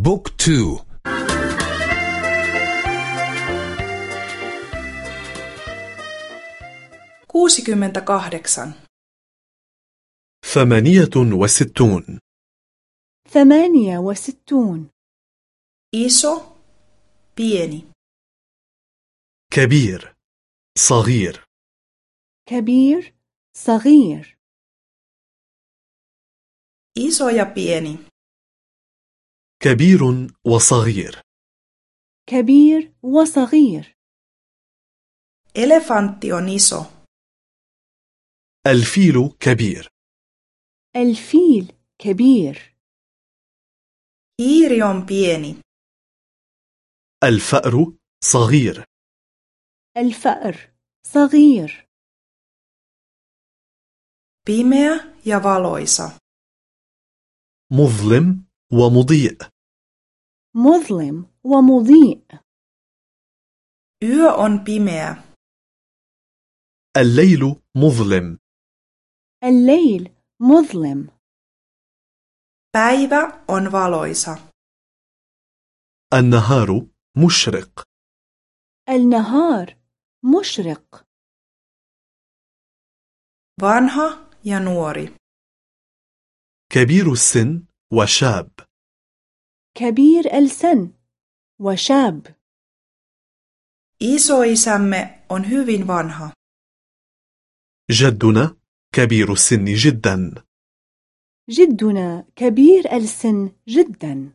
بوك تو. kuusikymmentä kahdeksan ثمانية وستون. ثمانية وستون. Iso pieni. كبير صغير. كبير صغير. Iso ja pieni. كبير وصغير. كبير وصغير. Elefantti on iso الفيل كبير. الفيل كبير. Hiiri on pieni. الفأر صغير. الفأر صغير. Pimeä ja valoisa. مظلم ومضيء. مظلم ومضيء. On pimeä الليل مظلم. الليل مظلم. Päivä on valoisa النهار مشرق. النهار مشرق. Vanha ja nuori كبير السن وشاب. كبير السن وشاب. Isoisämme on hyvin vanha. جدنا كبير السن جدا. جدنا كبير السن جدا.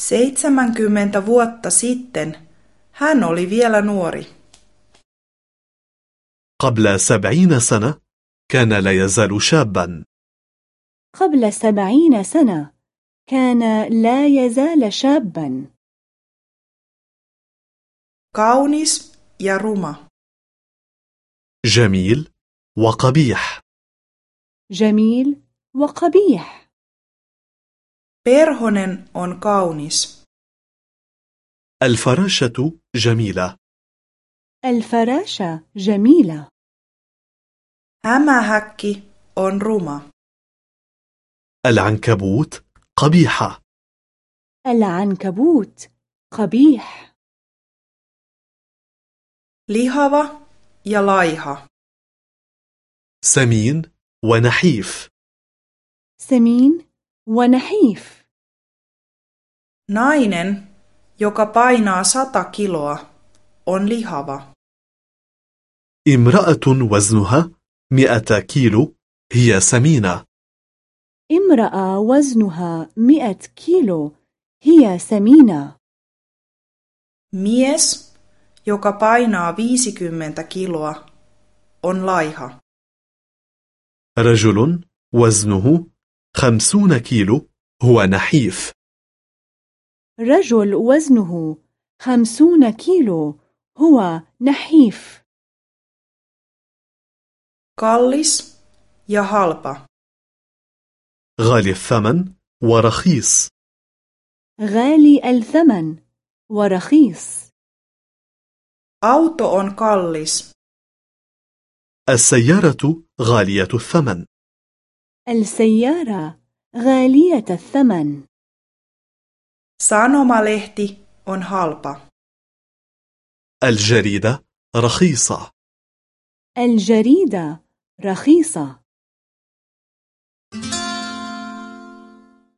Seitsemänkymmentä vuotta sitten hän oli vielä nuori. قبل سبعين سنة كان لا يزال شابا. قبل سبعين سنة كان لا يزال شابا. Kaunis ja ruma. جميل وقبيح. جميل وقبيح. Perhonen on kaunis. الفراشة جميلة. الفراشة جميلة. Hämähäkki on ruma. العنكبوت قبيحة. العنكبوت قبيح. lihava ja laiha سمين ونحيف. سمين ونحيف. nainen joka painaa sata kiloa on lihava امرأة وزنها مئة كيلو هي سمينة. امرأة وزنها مئة كيلو هي سمينة. Mies joka painaa 50 kiloa on laiha. رجل وزنه خمسون كيلو هو نحيف. رجل وزنه خمسون كيلو هو نحيف. Kallis ja halpa. غالي الثمن ورخيص. غالي الثمن ورخيص. Auto on kallis. السيارة غالية الثمن. السيارة غالية الثمن. Sanomalehti on halpa. الجريدة رخيصة. الجريدة رخيصة.